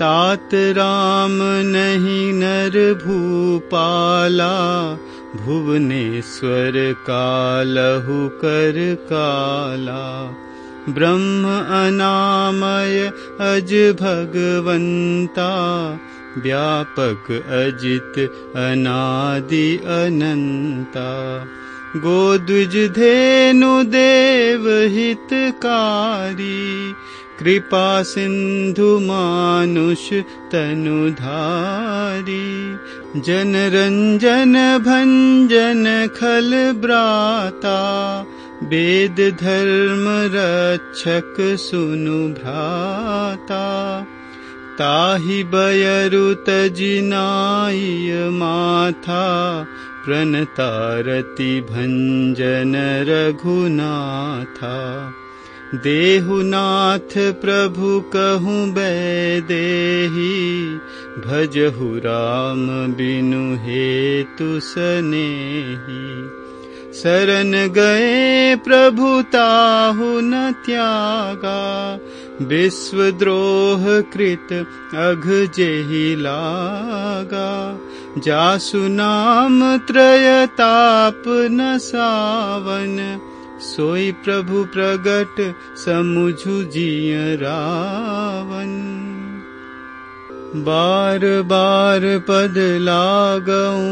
तात राम नहीं नर भूपाला भुवनेश्वर कालहु कर काला। ब्रह्म अनामय अज भगवन्ता व्यापक अजित अनादि अनन्ता। गोद्विज धेनु देव हितकारी कृपा सिन्धु मानुष तनुधारी जनरञ्जन भञ्जन खल ब्राता वेद धर्म रक्षक सुनु भ्राता। ताहि बयरुत जिनाय माथा प्रणतारति भञ्जन रघुनाथा देहुनाथ प्रभु कहूँ बैदेही भजहु राम बिनु हेतु सनेही। शरण गए प्रभु ताहु न त्यागा विश्वद्रोह कृत अघ जेहि लागा। जासु नाम त्रयताप न सावन सोई प्रभु प्रगट समुझु जिय रावन बार बार पद लागऊ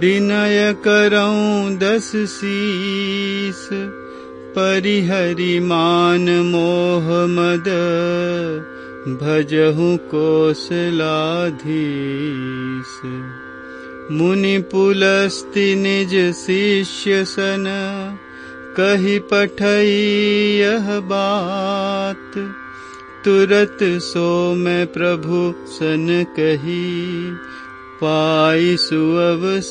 विनय करऊं दस शीस परिहरि मान मोह मद भजहु कोसलाधीस। मुनि पुलस्ति निज शिष्य सन कही पठई यह बात। तुरत सो मैं प्रभु सन कही पाई सुअवसरुतात